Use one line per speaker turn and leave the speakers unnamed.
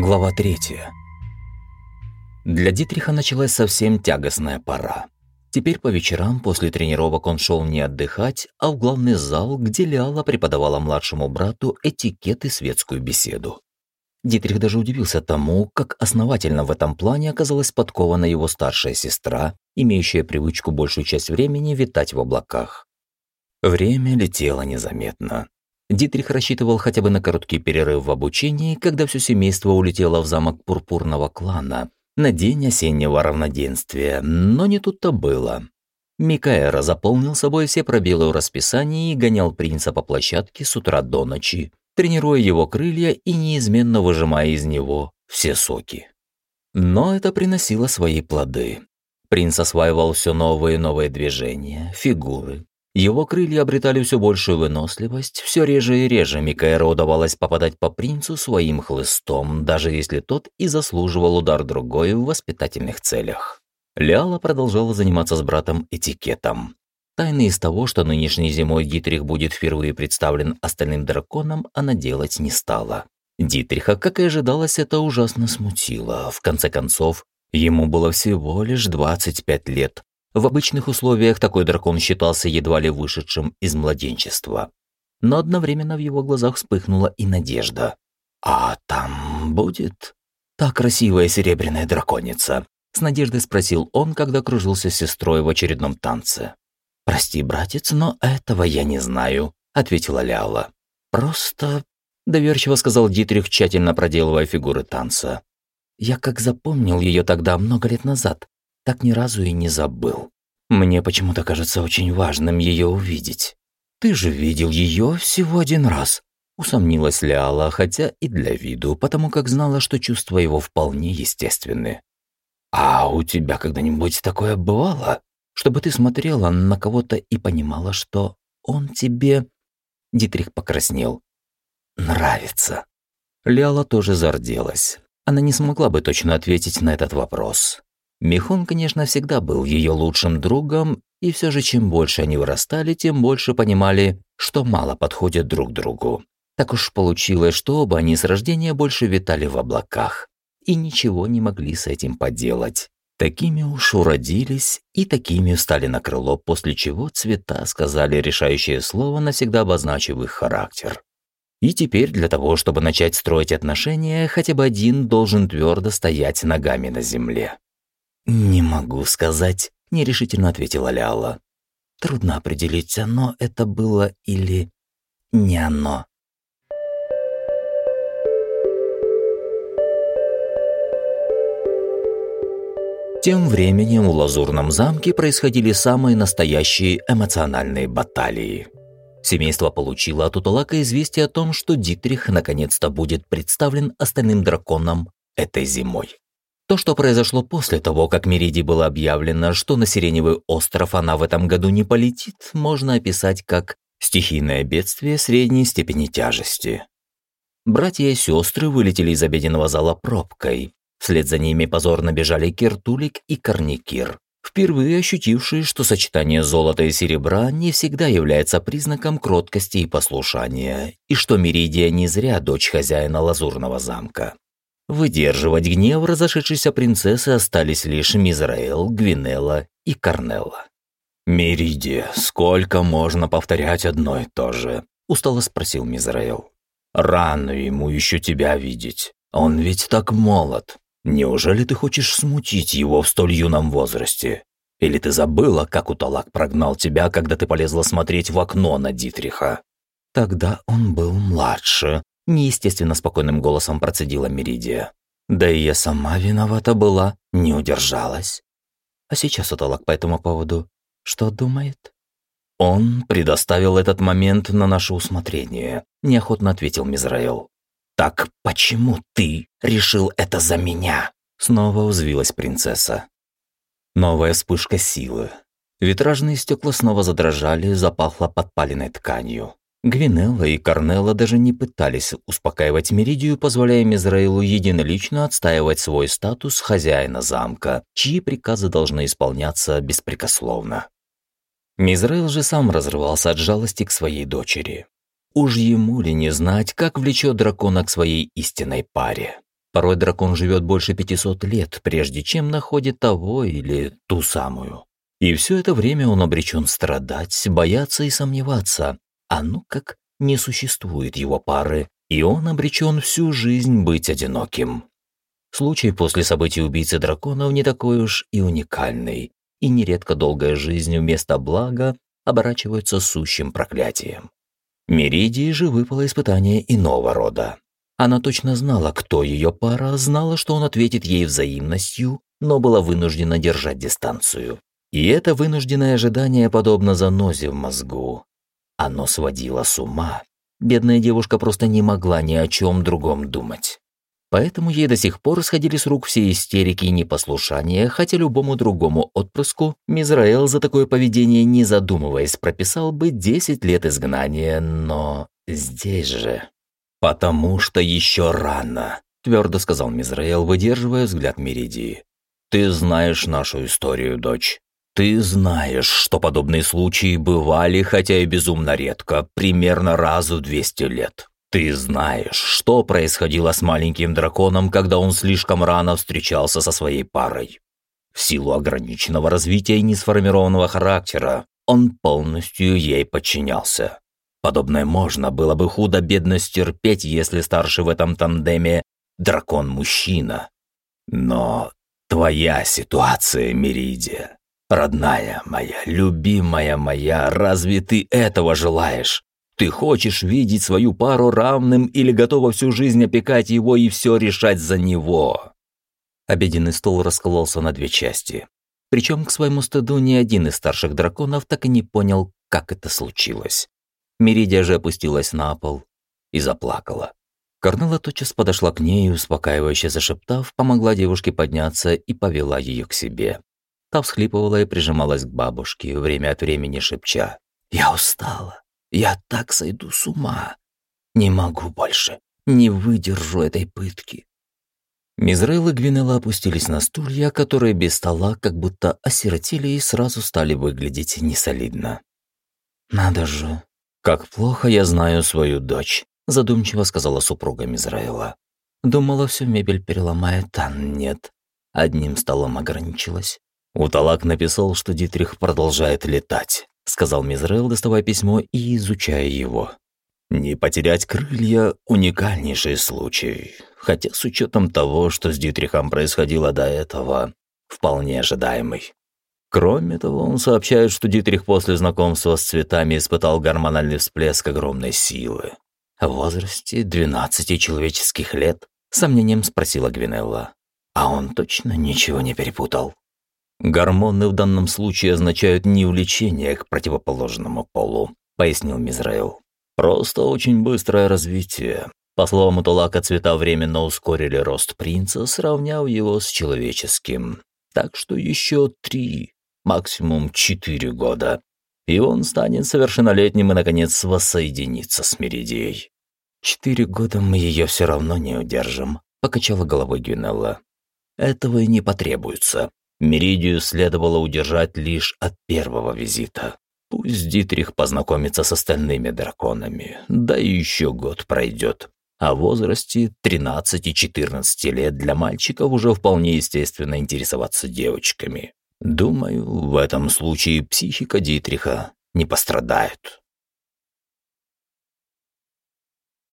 Глава 3. Для Дитриха началась совсем тягостная пора. Теперь по вечерам после тренировок он шел не отдыхать, а в главный зал, где Ляла преподавала младшему брату этикет и светскую беседу. Дитрих даже удивился тому, как основательно в этом плане оказалась подкована его старшая сестра, имеющая привычку большую часть времени витать в облаках. Время летело незаметно. Дитрих рассчитывал хотя бы на короткий перерыв в обучении, когда все семейство улетело в замок пурпурного клана на день осеннего равноденствия, но не тут-то было. Микаэра заполнил собой все пробелы в расписании и гонял принца по площадке с утра до ночи, тренируя его крылья и неизменно выжимая из него все соки. Но это приносило свои плоды. Принц осваивал все новые и новые движения, фигуры, его крылья обретали все большую выносливость, все реже и реже Микаэру удавалось попадать по принцу своим хлыстом, даже если тот и заслуживал удар другой в воспитательных целях. Ляла продолжала заниматься с братом этикетом. Тайны из того, что нынешней зимой Дитрих будет впервые представлен остальным драконам, она делать не стала. Дитриха, как и ожидалось, это ужасно смутило. В конце концов, ему было всего лишь 25 лет, в обычных условиях такой дракон считался едва ли вышедшим из младенчества. Но одновременно в его глазах вспыхнула и надежда. «А там будет та красивая серебряная драконица?» С надеждой спросил он, когда кружился с сестрой в очередном танце. «Прости, братец, но этого я не знаю», — ответила Ляла. «Просто...» — доверчиво сказал Дитрих, тщательно проделывая фигуры танца. «Я как запомнил ее тогда много лет назад, так ни разу и не забыл. Мне почему-то кажется очень важным ее увидеть. Ты же видел ее всего один раз. Усомнилась Ляла, хотя и для виду, потому как знала, что чувства его вполне естественны. «А у тебя когда-нибудь такое бывало? Чтобы ты смотрела на кого-то и понимала, что он тебе...» Дитрих покраснел. «Нравится». Ляла тоже зарделась. Она не смогла бы точно ответить на этот вопрос. Михон, конечно, всегда был ее лучшим другом, и все же чем больше они вырастали, тем больше понимали, что мало подходят друг другу. Так уж получилось, что оба они с рождения больше витали в облаках и ничего не могли с этим поделать. Такими уж уродились и такими встали на крыло, после чего цвета сказали решающее слово, навсегда обозначив их характер. И теперь для того, чтобы начать строить отношения, хотя бы один должен твердо стоять ногами на земле. «Не могу сказать», — нерешительно ответила Ляла. «Трудно определить, оно это было или не оно». Тем временем в Лазурном замке происходили самые настоящие эмоциональные баталии. Семейство получило от Уталака известие о том, что Дитрих наконец-то будет представлен остальным драконам этой зимой. То, что произошло после того, как Мериди было объявлено, что на Сиреневый остров она в этом году не полетит, можно описать как стихийное бедствие средней степени тяжести. Братья и сестры вылетели из обеденного зала пробкой. Вслед за ними позорно бежали Киртулик и Корникир, впервые ощутившие, что сочетание золота и серебра не всегда является признаком кроткости и послушания, и что Меридия не зря дочь хозяина Лазурного замка. Выдерживать гнев разошедшейся принцессы остались лишь Мизраэл, Гвинелла и Корнелла. «Меридия, сколько можно повторять одно и то же?» – устало спросил Мизраэл. «Рано ему еще тебя видеть. Он ведь так молод. Неужели ты хочешь смутить его в столь юном возрасте? Или ты забыла, как Уталак прогнал тебя, когда ты полезла смотреть в окно на Дитриха?» Тогда он был младше, неестественно спокойным голосом процедила Меридия. Да и я сама виновата была, не удержалась. А сейчас Уталак по этому поводу что думает? Он предоставил этот момент на наше усмотрение, неохотно ответил Мизраэл. Так почему ты решил это за меня? Снова узвилась принцесса. Новая вспышка силы. Витражные стекла снова задрожали, запахло подпаленной тканью. Гвинелла и Корнелла даже не пытались успокаивать Меридию, позволяя Мизраилу единолично отстаивать свой статус хозяина замка, чьи приказы должны исполняться беспрекословно. Мизраил же сам разрывался от жалости к своей дочери. Уж ему ли не знать, как влечет дракона к своей истинной паре? Порой дракон живет больше 500 лет, прежде чем находит того или ту самую. И все это время он обречен страдать, бояться и сомневаться. Ну как не существует его пары, и он обречен всю жизнь быть одиноким. Случай после событий убийцы драконов не такой уж и уникальный, и нередко долгая жизнь вместо блага оборачивается сущим проклятием. Меридии же выпало испытание иного рода. Она точно знала, кто ее пара, знала, что он ответит ей взаимностью, но была вынуждена держать дистанцию. И это вынужденное ожидание подобно занозе в мозгу. Оно сводило с ума. Бедная девушка просто не могла ни о чем другом думать. Поэтому ей до сих пор сходили с рук все истерики и непослушания, хотя любому другому отпрыску Мизраэл за такое поведение, не задумываясь, прописал бы 10 лет изгнания, но здесь же... «Потому что еще рано», – твердо сказал Мизраэл, выдерживая взгляд Меридии. «Ты знаешь нашу историю, дочь. Ты знаешь, что подобные случаи бывали, хотя и безумно редко, примерно раз в 200 лет. Ты знаешь, что происходило с маленьким драконом, когда он слишком рано встречался со своей парой. В силу ограниченного развития и несформированного характера он полностью ей подчинялся. Подобное можно было бы худо-бедно стерпеть, если старший в этом тандеме дракон-мужчина. Но твоя ситуация, Меридия, родная моя, любимая моя, разве ты этого желаешь? Ты хочешь видеть свою пару равным или готова всю жизнь опекать его и все решать за него?» Обеденный стол раскололся на две части. Причем, к своему стыду, ни один из старших драконов так и не понял, как это случилось. Меридия же опустилась на пол и заплакала. Корнелла тотчас подошла к ней, успокаивающе зашептав, помогла девушке подняться и повела ее к себе. Та всхлипывала и прижималась к бабушке, время от времени шепча. «Я устала. Я так сойду с ума. Не могу больше. Не выдержу этой пытки». Мизраил и Гвинелла опустились на стулья, которые без стола как будто осиротели и сразу стали выглядеть несолидно. «Надо же, как плохо я знаю свою дочь», задумчиво сказала супруга Мизраила. Думала, всю мебель переломает, а нет. Одним столом ограничилась. Уталак написал, что Дитрих продолжает летать сказал Мизрел, доставая письмо и изучая его. Не потерять крылья – уникальнейший случай, хотя с учетом того, что с Дитрихом происходило до этого, вполне ожидаемый. Кроме того, он сообщает, что Дитрих после знакомства с цветами испытал гормональный всплеск огромной силы. В возрасте 12 человеческих лет, сомнением спросила Гвинелла. А он точно ничего не перепутал? Гормоны в данном случае означают не влечение к противоположному полу, пояснил Мизраил. Просто очень быстрое развитие. По словам Утулака, цвета временно ускорили рост принца, сравняв его с человеческим. Так что еще три, максимум четыре года. И он станет совершеннолетним и, наконец, воссоединится с Меридией. «Четыре года мы ее все равно не удержим», — покачала головой Гюнелла. «Этого и не потребуется. Меридию следовало удержать лишь от первого визита. Пусть Дитрих познакомится с остальными драконами, да и еще год пройдет. В возрасте 13-14 лет для мальчиков уже вполне естественно интересоваться девочками. Думаю, в этом случае психика Дитриха не пострадает.